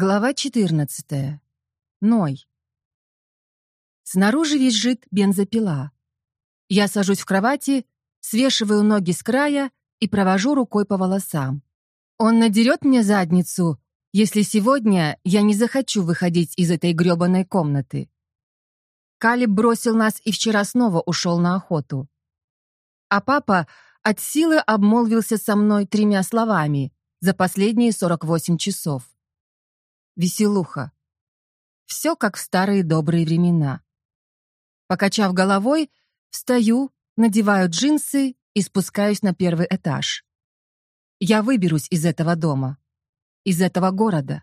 Глава 14. Ной. Снаружи визжит бензопила. Я сажусь в кровати, свешиваю ноги с края и провожу рукой по волосам. Он надерет мне задницу, если сегодня я не захочу выходить из этой грёбаной комнаты. Калиб бросил нас и вчера снова ушел на охоту. А папа от силы обмолвился со мной тремя словами за последние 48 часов веселуха. Все как в старые добрые времена. Покачав головой, встаю, надеваю джинсы и спускаюсь на первый этаж. Я выберусь из этого дома, из этого города.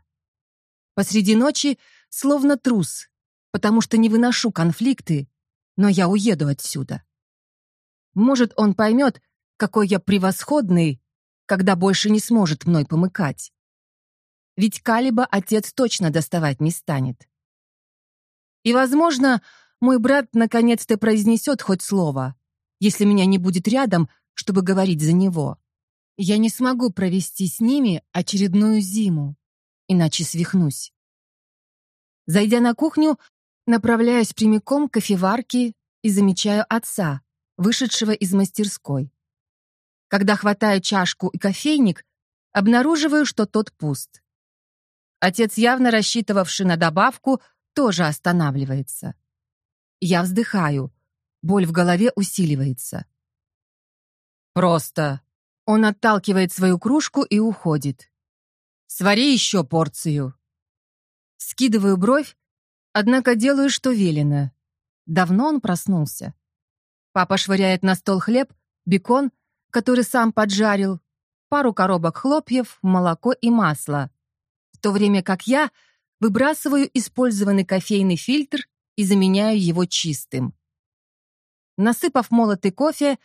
Посреди ночи словно трус, потому что не выношу конфликты, но я уеду отсюда. Может, он поймет, какой я превосходный, когда больше не сможет мной помыкать ведь Калиба отец точно доставать не станет. И, возможно, мой брат наконец-то произнесет хоть слово, если меня не будет рядом, чтобы говорить за него. Я не смогу провести с ними очередную зиму, иначе свихнусь. Зайдя на кухню, направляюсь прямиком к кофеварке и замечаю отца, вышедшего из мастерской. Когда хватаю чашку и кофейник, обнаруживаю, что тот пуст. Отец, явно рассчитывавший на добавку, тоже останавливается. Я вздыхаю. Боль в голове усиливается. «Просто». Он отталкивает свою кружку и уходит. «Свари еще порцию». Скидываю бровь, однако делаю, что велено. Давно он проснулся. Папа швыряет на стол хлеб, бекон, который сам поджарил, пару коробок хлопьев, молоко и масло то время как я выбрасываю использованный кофейный фильтр и заменяю его чистым. Насыпав молотый кофе,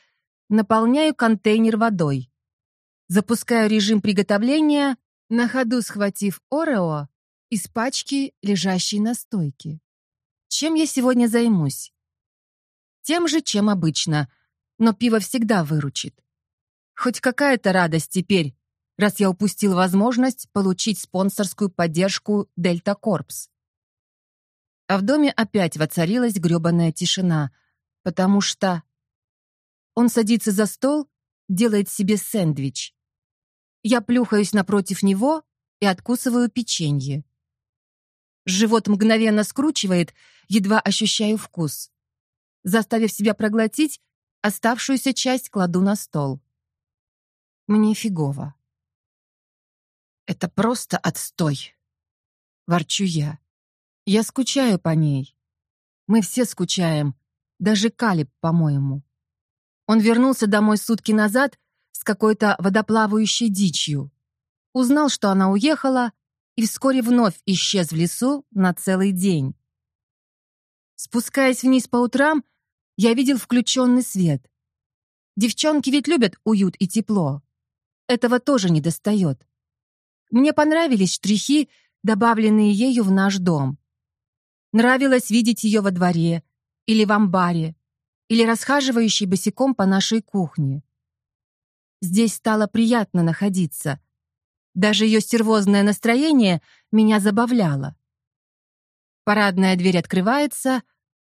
наполняю контейнер водой. Запускаю режим приготовления, на ходу схватив Орео из пачки, лежащей на стойке. Чем я сегодня займусь? Тем же, чем обычно, но пиво всегда выручит. Хоть какая-то радость теперь, раз я упустил возможность получить спонсорскую поддержку Дельта Корпс. А в доме опять воцарилась грёбаная тишина, потому что... Он садится за стол, делает себе сэндвич. Я плюхаюсь напротив него и откусываю печенье. Живот мгновенно скручивает, едва ощущаю вкус. Заставив себя проглотить, оставшуюся часть кладу на стол. Мне фигово. Это просто отстой. Ворчу я. Я скучаю по ней. Мы все скучаем. Даже Калиб, по-моему. Он вернулся домой сутки назад с какой-то водоплавающей дичью. Узнал, что она уехала, и вскоре вновь исчез в лесу на целый день. Спускаясь вниз по утрам, я видел включенный свет. Девчонки ведь любят уют и тепло. Этого тоже не достает. Мне понравились штрихи, добавленные ею в наш дом. Нравилось видеть ее во дворе, или в амбаре, или расхаживающей босиком по нашей кухне. Здесь стало приятно находиться. Даже ее стервозное настроение меня забавляло. Парадная дверь открывается,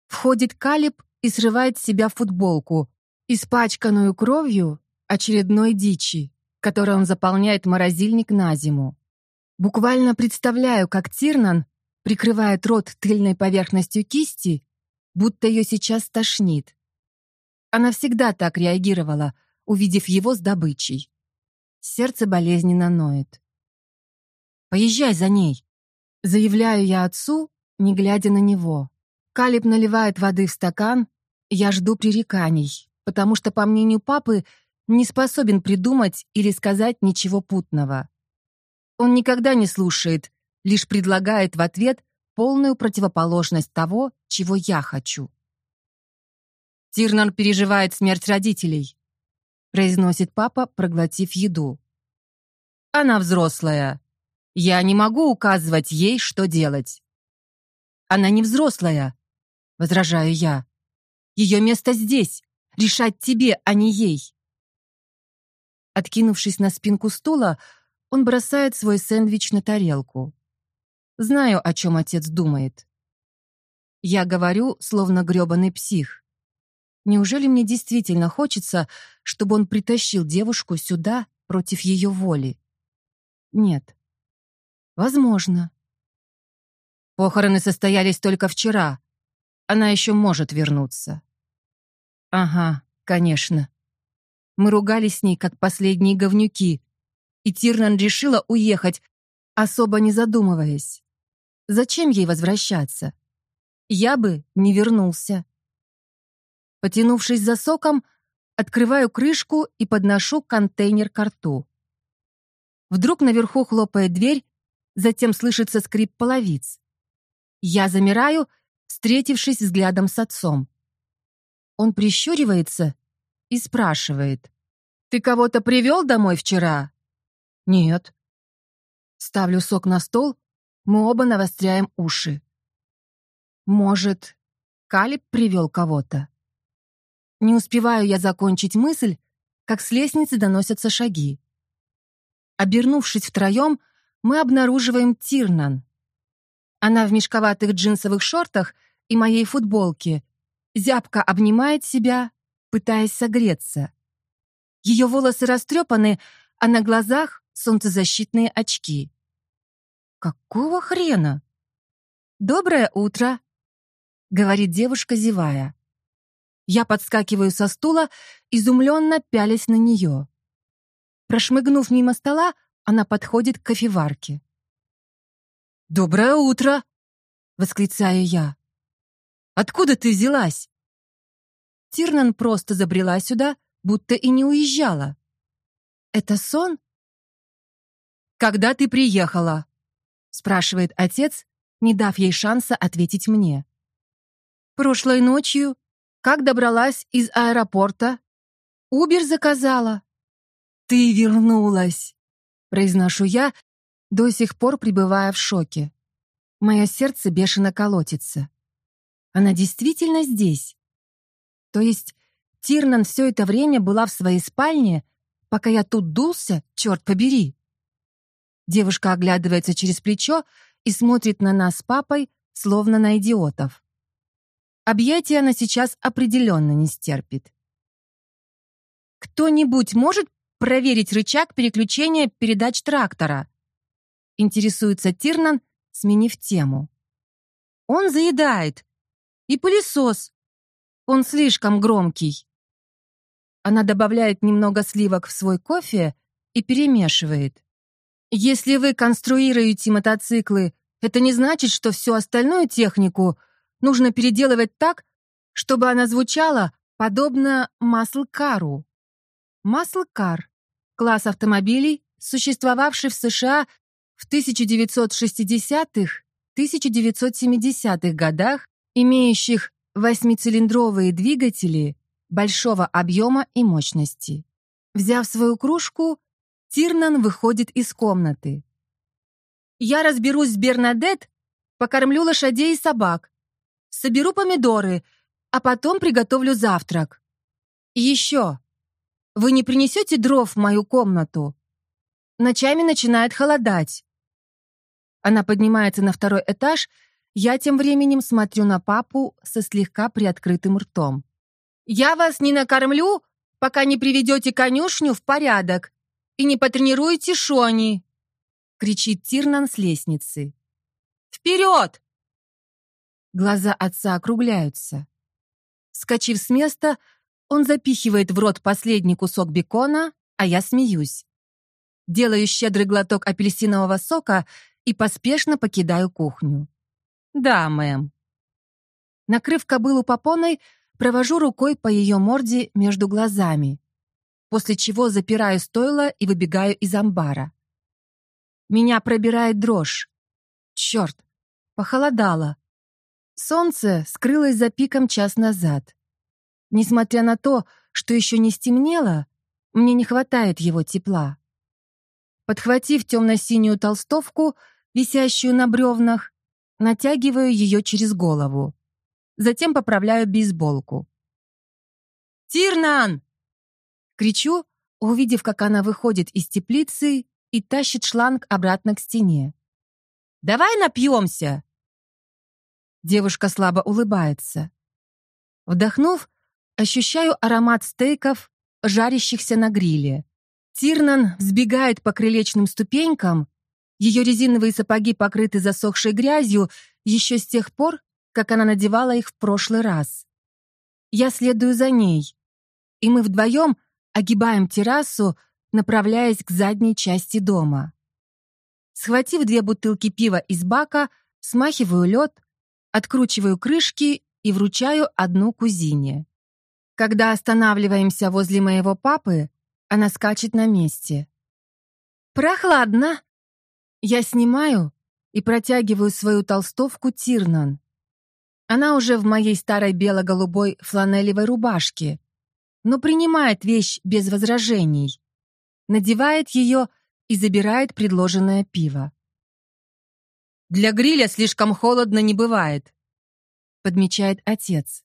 входит Калиб и срывает с себя футболку, испачканную кровью очередной дичи которой он заполняет морозильник на зиму. Буквально представляю, как Тирнан прикрывает рот тыльной поверхностью кисти, будто ее сейчас тошнит. Она всегда так реагировала, увидев его с добычей. Сердце болезненно ноет. «Поезжай за ней», — заявляю я отцу, не глядя на него. Калиб наливает воды в стакан, я жду пререканий, потому что, по мнению папы, не способен придумать или сказать ничего путного. Он никогда не слушает, лишь предлагает в ответ полную противоположность того, чего я хочу. Тирнан переживает смерть родителей, произносит папа, проглотив еду. Она взрослая. Я не могу указывать ей, что делать. Она не взрослая, возражаю я. Ее место здесь, решать тебе, а не ей. Откинувшись на спинку стула, он бросает свой сэндвич на тарелку. Знаю, о чем отец думает. Я говорю, словно грёбаный псих. Неужели мне действительно хочется, чтобы он притащил девушку сюда против ее воли? Нет. Возможно. Похороны состоялись только вчера. Она еще может вернуться. Ага, конечно. Мы ругались с ней, как последние говнюки, и Тирнан решила уехать, особо не задумываясь. Зачем ей возвращаться? Я бы не вернулся. Потянувшись за соком, открываю крышку и подношу контейнер к рту. Вдруг наверху хлопает дверь, затем слышится скрип половиц. Я замираю, встретившись взглядом с отцом. Он прищуривается и спрашивает. «Ты кого-то привел домой вчера?» «Нет». Ставлю сок на стол, мы оба навостряем уши. «Может, Калиб привел кого-то?» Не успеваю я закончить мысль, как с лестницы доносятся шаги. Обернувшись втроем, мы обнаруживаем Тирнан. Она в мешковатых джинсовых шортах и моей футболке, зябко обнимает себя, пытаясь согреться. Ее волосы растрепаны, а на глазах солнцезащитные очки. «Какого хрена?» «Доброе утро», — говорит девушка, зевая. Я подскакиваю со стула, изумленно пялясь на нее. Прошмыгнув мимо стола, она подходит к кофеварке. «Доброе утро!» — восклицаю я. Откуда ты взялась?» Тирнан просто забрела сюда, будто и не уезжала. «Это сон?» «Когда ты приехала?» — спрашивает отец, не дав ей шанса ответить мне. «Прошлой ночью, как добралась из аэропорта, Убер заказала». «Ты вернулась!» — произношу я, до сих пор пребывая в шоке. Мое сердце бешено колотится. Она действительно здесь. То есть Тирнан все это время была в своей спальне, пока я тут дулся, черт побери. Девушка оглядывается через плечо и смотрит на нас с папой, словно на идиотов. Объятия она сейчас определенно не стерпит. «Кто-нибудь может проверить рычаг переключения передач трактора?» Интересуется Тирнан, сменив тему. «Он заедает. И пылесос. Он слишком громкий. Она добавляет немного сливок в свой кофе и перемешивает. Если вы конструируете мотоциклы, это не значит, что всю остальную технику нужно переделывать так, чтобы она звучала подобно маслкару. Маслкар — класс автомобилей, существовавший в США в 1960-1970-х годах имеющих восьмицилиндровые двигатели большого объема и мощности. Взяв свою кружку, Тирнан выходит из комнаты. «Я разберусь с Бернадет, покормлю лошадей и собак, соберу помидоры, а потом приготовлю завтрак. Еще, вы не принесете дров в мою комнату? Ночами начинает холодать». Она поднимается на второй этаж я тем временем смотрю на папу со слегка приоткрытым ртом. «Я вас не накормлю, пока не приведете конюшню в порядок и не потренируете Шони!» — кричит Тирнан с лестницы. «Вперед!» Глаза отца округляются. Скочив с места, он запихивает в рот последний кусок бекона, а я смеюсь. Делаю щедрый глоток апельсинового сока и поспешно покидаю кухню. «Да, мэм». Накрыв кобылу попоной, провожу рукой по ее морде между глазами, после чего запираю стойло и выбегаю из амбара. Меня пробирает дрожь. Черт, похолодало. Солнце скрылось за пиком час назад. Несмотря на то, что еще не стемнело, мне не хватает его тепла. Подхватив темно-синюю толстовку, висящую на бревнах, натягиваю ее через голову. Затем поправляю бейсболку. «Тирнан!» Кричу, увидев, как она выходит из теплицы и тащит шланг обратно к стене. Давай напьемся!» Девушка слабо улыбается. Вдохнув, ощущаю аромат стейков, жарящихся на гриле. Тирнан взбегает по крылечным ступенькам, ее резиновые сапоги покрыты засохшей грязью еще с тех пор, как она надевала их в прошлый раз. Я следую за ней, и мы вдвоем огибаем террасу, направляясь к задней части дома. Схватив две бутылки пива из бака, смахиваю лед, откручиваю крышки и вручаю одну кузине. Когда останавливаемся возле моего папы, она скачет на месте. «Прохладно!» Я снимаю и протягиваю свою толстовку Тирнан. Она уже в моей старой бело-голубой фланелевой рубашке, но принимает вещь без возражений, надевает ее и забирает предложенное пиво. «Для гриля слишком холодно не бывает», — подмечает отец.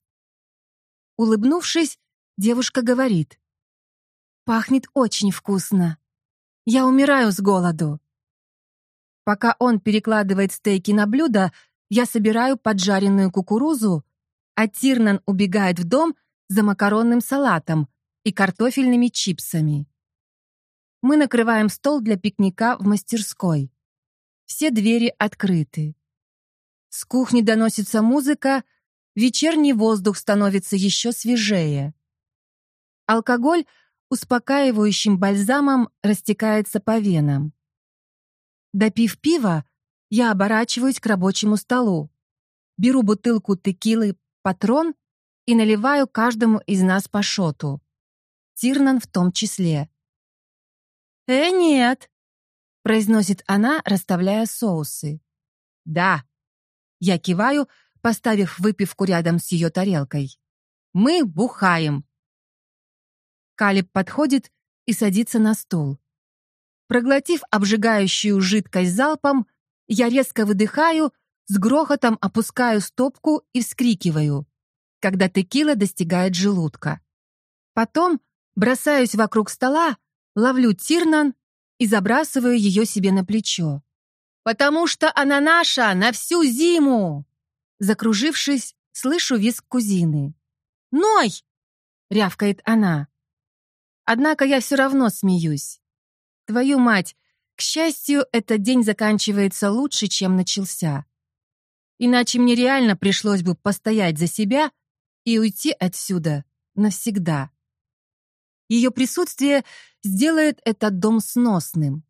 Улыбнувшись, девушка говорит. «Пахнет очень вкусно. Я умираю с голоду». Пока он перекладывает стейки на блюдо, я собираю поджаренную кукурузу, а Тирнан убегает в дом за макаронным салатом и картофельными чипсами. Мы накрываем стол для пикника в мастерской. Все двери открыты. С кухни доносится музыка, вечерний воздух становится еще свежее. Алкоголь успокаивающим бальзамом растекается по венам. Допив пива, я оборачиваюсь к рабочему столу, беру бутылку текилы «Патрон» и наливаю каждому из нас по шоту. Тирнан в том числе. «Э, нет», — произносит она, расставляя соусы. «Да». Я киваю, поставив выпивку рядом с ее тарелкой. «Мы бухаем». Калиб подходит и садится на стул. Проглотив обжигающую жидкость залпом, я резко выдыхаю, с грохотом опускаю стопку и вскрикиваю, когда текила достигает желудка. Потом бросаюсь вокруг стола, ловлю Тирнан и забрасываю ее себе на плечо. «Потому что она наша на всю зиму!» Закружившись, слышу визг кузины. «Ной!» — рявкает она. Однако я все равно смеюсь. Твою мать, к счастью, этот день заканчивается лучше, чем начался. Иначе мне реально пришлось бы постоять за себя и уйти отсюда навсегда. Ее присутствие сделает этот дом сносным.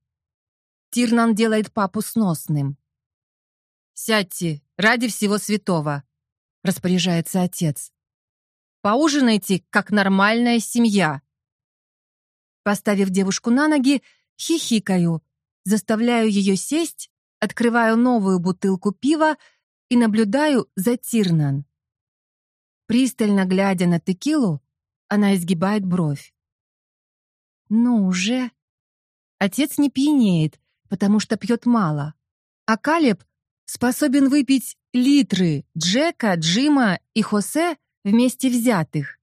Тирнан делает папу сносным. «Сядьте, ради всего святого», — распоряжается отец. «Поужинайте, как нормальная семья». Поставив девушку на ноги, хихикаю, заставляю ее сесть, открываю новую бутылку пива и наблюдаю за Тирнан. Пристально глядя на текилу, она изгибает бровь. «Ну уже...» Отец не пьянеет, потому что пьет мало. А Калеб способен выпить литры Джека, Джима и Хосе вместе взятых,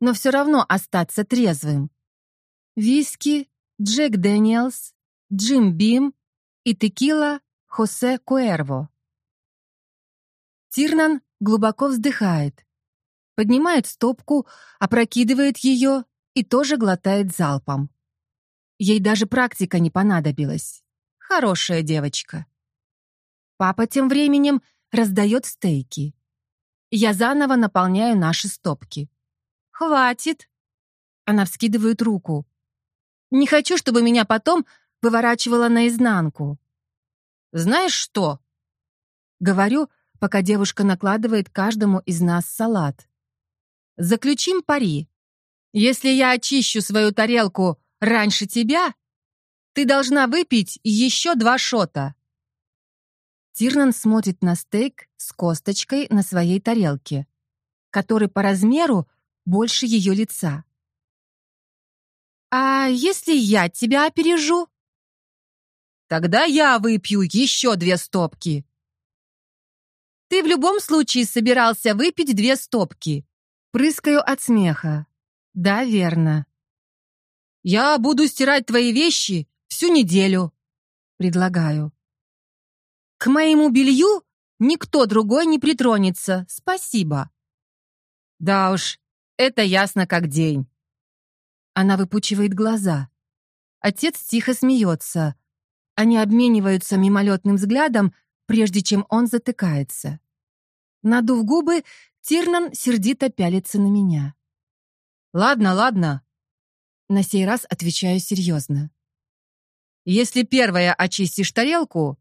но все равно остаться трезвым. Виски, Джек Дэниелс, Джим Бим и текила Хосе Куэрво. Тирнан глубоко вздыхает, поднимает стопку, опрокидывает ее и тоже глотает залпом. Ей даже практика не понадобилась. Хорошая девочка. Папа тем временем раздает стейки. Я заново наполняю наши стопки. «Хватит!» Она вскидывает руку. «Не хочу, чтобы меня потом выворачивала наизнанку. «Знаешь что?» Говорю, пока девушка накладывает каждому из нас салат. «Заключим пари. Если я очищу свою тарелку раньше тебя, ты должна выпить еще два шота». Тирнан смотрит на стейк с косточкой на своей тарелке, который по размеру больше ее лица. «А если я тебя опережу?» Тогда я выпью еще две стопки. Ты в любом случае собирался выпить две стопки. Прыскаю от смеха. Да, верно. Я буду стирать твои вещи всю неделю. Предлагаю. К моему белью никто другой не притронется, спасибо. Да уж, это ясно как день. Она выпучивает глаза. Отец тихо смеется. Они обмениваются мимолетным взглядом, прежде чем он затыкается. Надув губы, Тирнан сердито пялится на меня. «Ладно, ладно». На сей раз отвечаю серьезно. «Если первая очистишь тарелку,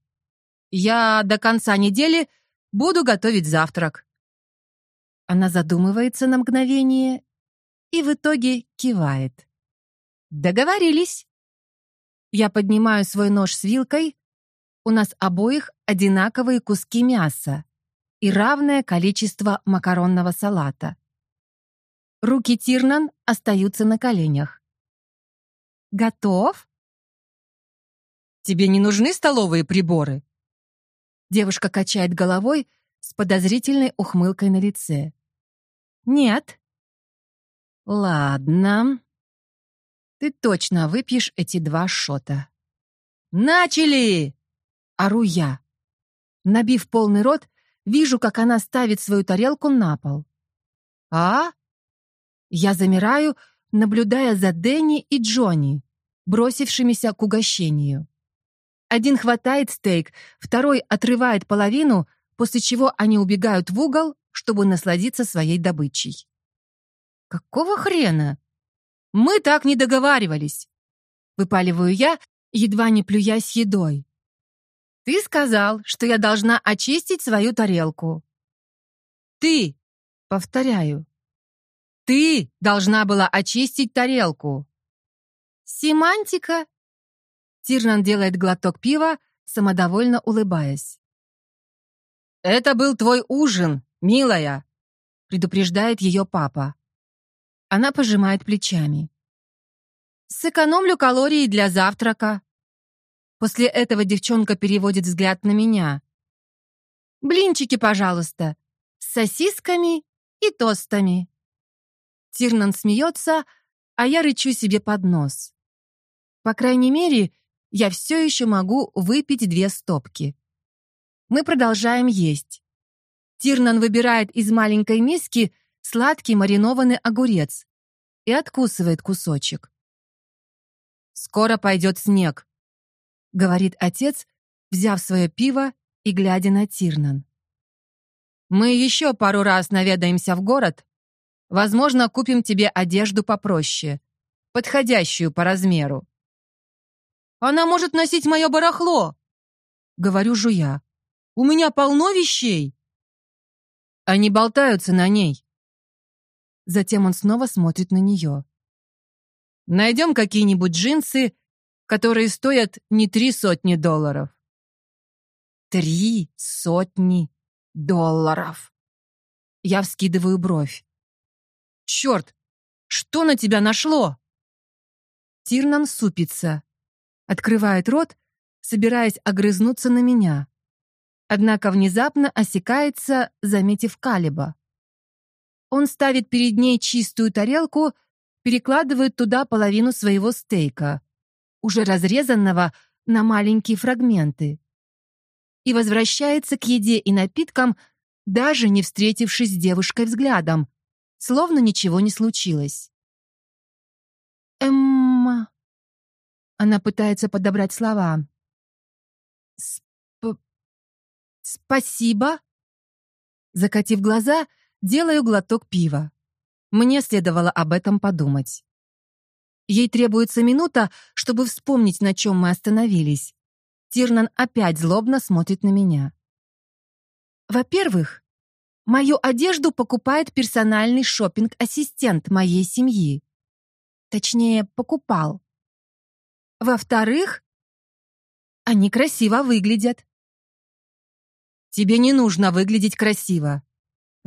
я до конца недели буду готовить завтрак». Она задумывается на мгновение и в итоге кивает. «Договорились». Я поднимаю свой нож с вилкой. У нас обоих одинаковые куски мяса и равное количество макаронного салата. Руки Тирнан остаются на коленях. «Готов?» «Тебе не нужны столовые приборы?» Девушка качает головой с подозрительной ухмылкой на лице. «Нет». «Ладно. Ты точно выпьешь эти два шота». «Начали!» — ору я. Набив полный рот, вижу, как она ставит свою тарелку на пол. «А?» Я замираю, наблюдая за Дэнни и Джонни, бросившимися к угощению. Один хватает стейк, второй отрывает половину, после чего они убегают в угол, чтобы насладиться своей добычей. «Какого хрена? Мы так не договаривались!» Выпаливаю я, едва не плюясь едой. «Ты сказал, что я должна очистить свою тарелку». «Ты!» — повторяю. «Ты должна была очистить тарелку». «Семантика!» Тирнан делает глоток пива, самодовольно улыбаясь. «Это был твой ужин, милая», — предупреждает ее папа. Она пожимает плечами. «Сэкономлю калории для завтрака». После этого девчонка переводит взгляд на меня. «Блинчики, пожалуйста, с сосисками и тостами». Тирнан смеется, а я рычу себе под нос. По крайней мере, я все еще могу выпить две стопки. Мы продолжаем есть. Тирнан выбирает из маленькой миски сладкий маринованный огурец и откусывает кусочек. «Скоро пойдет снег», — говорит отец, взяв свое пиво и глядя на Тирнан. «Мы еще пару раз наведаемся в город. Возможно, купим тебе одежду попроще, подходящую по размеру. Она может носить мое барахло!» Говорю жуя. «У меня полно вещей!» Они болтаются на ней. Затем он снова смотрит на нее. «Найдем какие-нибудь джинсы, которые стоят не три сотни долларов». «Три сотни долларов!» Я вскидываю бровь. «Черт! Что на тебя нашло?» Тирнан супится открывает рот, собираясь огрызнуться на меня. Однако внезапно осекается, заметив Калиба. Он ставит перед ней чистую тарелку, перекладывает туда половину своего стейка, уже разрезанного на маленькие фрагменты, и возвращается к еде и напиткам, даже не встретившись с девушкой взглядом, словно ничего не случилось. «Эмма...» Она пытается подобрать слова. Сп... «Спасибо?» Закатив глаза, делаю глоток пива. Мне следовало об этом подумать. Ей требуется минута, чтобы вспомнить, на чем мы остановились. Тирнан опять злобно смотрит на меня. Во-первых, мою одежду покупает персональный шопинг ассистент моей семьи. Точнее, покупал. Во-вторых, они красиво выглядят. «Тебе не нужно выглядеть красиво», —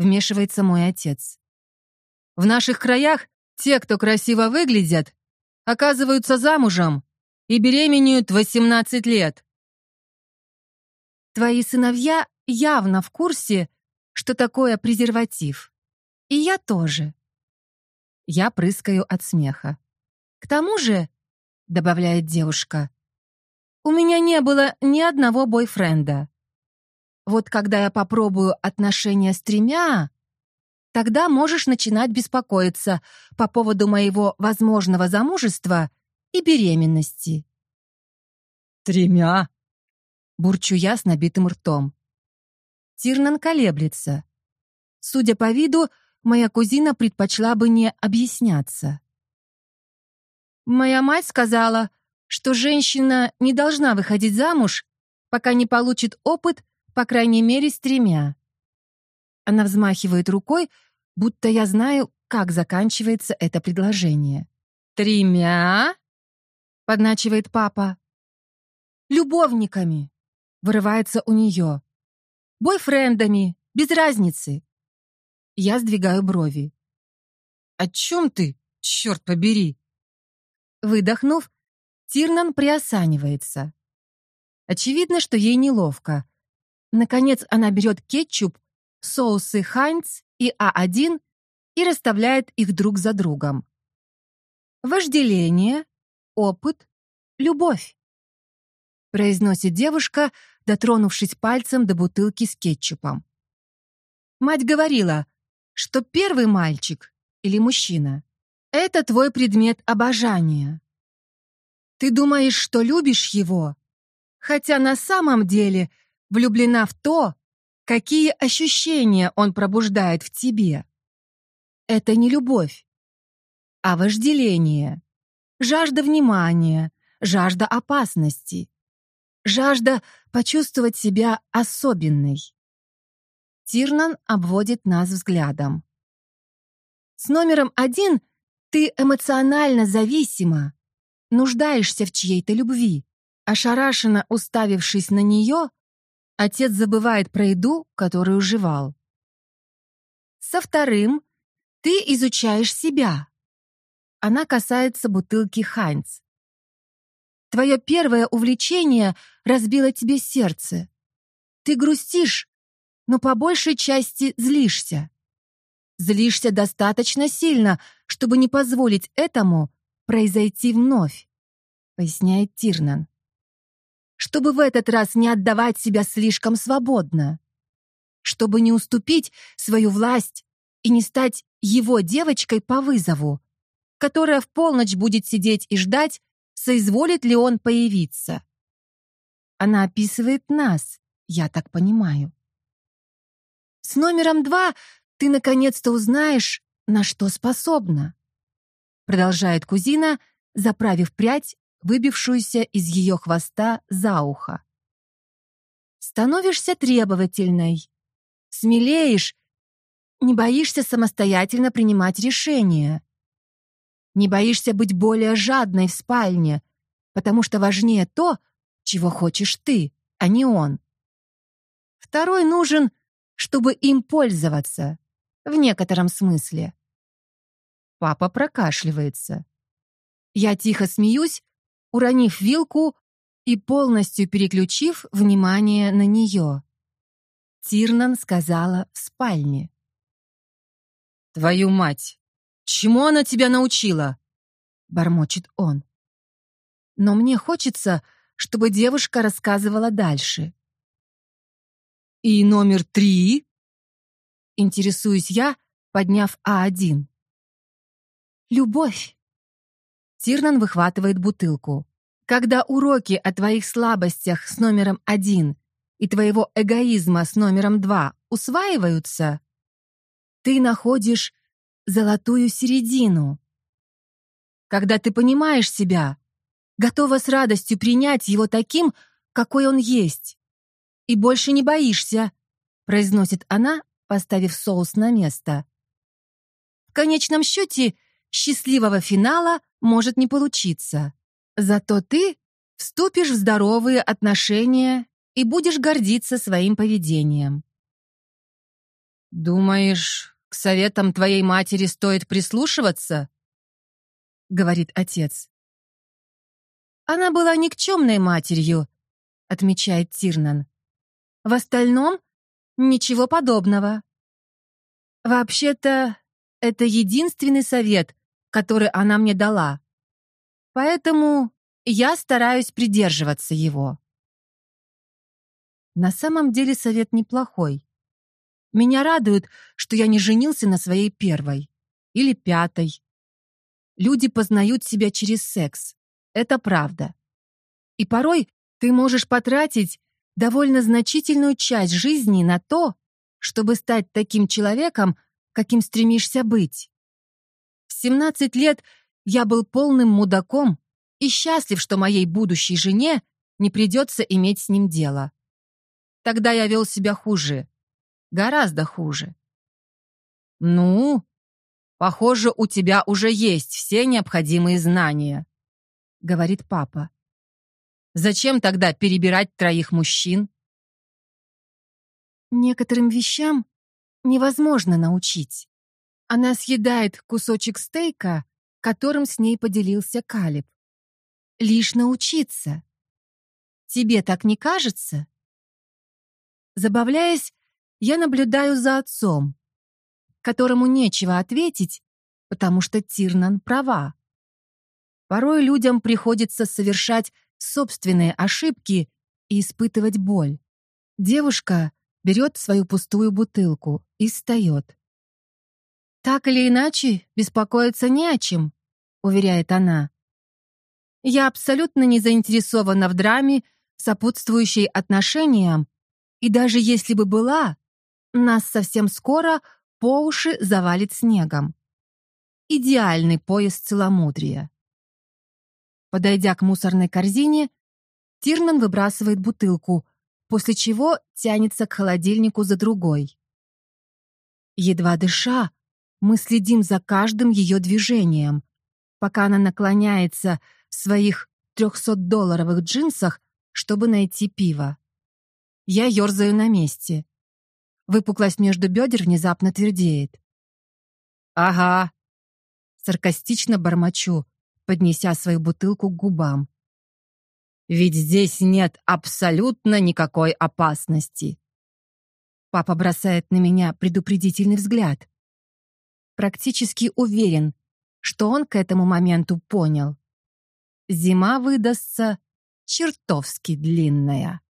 вмешивается мой отец. «В наших краях те, кто красиво выглядят, оказываются замужем и беременеют 18 лет». Твои сыновья явно в курсе, что такое презерватив. И я тоже. Я прыскаю от смеха. К тому же добавляет девушка. У меня не было ни одного бойфренда. Вот когда я попробую отношения с тремя, тогда можешь начинать беспокоиться по поводу моего возможного замужества и беременности. «Тремя?» — бурчу я с набитым ртом. Тирнан колеблется. Судя по виду, моя кузина предпочла бы не объясняться. Моя мать сказала, что женщина не должна выходить замуж, пока не получит опыт, по крайней мере, с тремя. Она взмахивает рукой, будто я знаю, как заканчивается это предложение. «Тремя?» — подначивает папа. «Любовниками», — вырывается у нее. «Бойфрендами, без разницы». Я сдвигаю брови. «О чем ты, черт побери?» Выдохнув, Тирнан приосанивается. Очевидно, что ей неловко. Наконец она берет кетчуп, соусы Хайнц и А1 и расставляет их друг за другом. «Вожделение, опыт, любовь», произносит девушка, дотронувшись пальцем до бутылки с кетчупом. Мать говорила, что первый мальчик или мужчина — это твой предмет обожания. Ты думаешь, что любишь его, хотя на самом деле влюблена в то, какие ощущения он пробуждает в тебе. Это не любовь, а вожделение, жажда внимания, жажда опасности, жажда почувствовать себя особенной. Тирнан обводит нас взглядом. С номером один ты эмоционально зависима, нуждаешься в чьей-то любви. Ошарашенно уставившись на нее, отец забывает про еду, которую жевал. Со вторым ты изучаешь себя. Она касается бутылки Хайнц. Твое первое увлечение разбило тебе сердце. Ты грустишь, но по большей части злишься. Злишься достаточно сильно, чтобы не позволить этому произойти вновь, поясняет Тирнан. Чтобы в этот раз не отдавать себя слишком свободно. Чтобы не уступить свою власть и не стать его девочкой по вызову, которая в полночь будет сидеть и ждать, соизволит ли он появиться. Она описывает нас, я так понимаю. С номером два ты наконец-то узнаешь, на что способна продолжает кузина, заправив прядь, выбившуюся из ее хвоста за ухо. Становишься требовательной, смелеешь, не боишься самостоятельно принимать решения. Не боишься быть более жадной в спальне, потому что важнее то, чего хочешь ты, а не он. Второй нужен, чтобы им пользоваться, в некотором смысле. Папа прокашливается. Я тихо смеюсь, уронив вилку и полностью переключив внимание на нее. Тирнан сказала в спальне. «Твою мать! Чему она тебя научила?» Бормочет он. Но мне хочется, чтобы девушка рассказывала дальше. «И номер три?» Интересуюсь я, подняв А1. Любовь. Тирнан выхватывает бутылку. Когда уроки о твоих слабостях с номером один и твоего эгоизма с номером два усваиваются, ты находишь золотую середину. Когда ты понимаешь себя, готова с радостью принять его таким, какой он есть, и больше не боишься, произносит она, поставив соус на место. В конечном счете, счастливого финала может не получиться. Зато ты вступишь в здоровые отношения и будешь гордиться своим поведением. «Думаешь, к советам твоей матери стоит прислушиваться?» — говорит отец. «Она была никчемной матерью», — отмечает Тирнан. «В остальном ничего подобного. Вообще-то, это единственный совет, который она мне дала. Поэтому я стараюсь придерживаться его. На самом деле совет неплохой. Меня радует, что я не женился на своей первой или пятой. Люди познают себя через секс. Это правда. И порой ты можешь потратить довольно значительную часть жизни на то, чтобы стать таким человеком, каким стремишься быть. В 17 лет я был полным мудаком и счастлив, что моей будущей жене не придется иметь с ним дело. Тогда я вел себя хуже. Гораздо хуже. «Ну, похоже, у тебя уже есть все необходимые знания», — говорит папа. «Зачем тогда перебирать троих мужчин?» Некоторым вещам невозможно научить. Она съедает кусочек стейка, которым с ней поделился Калиб. Лишь научиться. Тебе так не кажется? Забавляясь, я наблюдаю за отцом, которому нечего ответить, потому что Тирнан права. Порой людям приходится совершать собственные ошибки и испытывать боль. Девушка берет свою пустую бутылку и встает. «Так или иначе, беспокоиться не о чем», — уверяет она. «Я абсолютно не заинтересована в драме, сопутствующей отношениям, и даже если бы была, нас совсем скоро по уши завалит снегом. Идеальный пояс целомудрия». Подойдя к мусорной корзине, Тирнан выбрасывает бутылку, после чего тянется к холодильнику за другой. Едва дыша, мы следим за каждым ее движением, пока она наклоняется в своих 300-долларовых джинсах, чтобы найти пиво. Я ерзаю на месте. Выпуклость между бедер внезапно твердеет. «Ага», — саркастично бормочу, поднеся свою бутылку к губам. Ведь здесь нет абсолютно никакой опасности. Папа бросает на меня предупредительный взгляд. Практически уверен, что он к этому моменту понял. Зима выдастся чертовски длинная.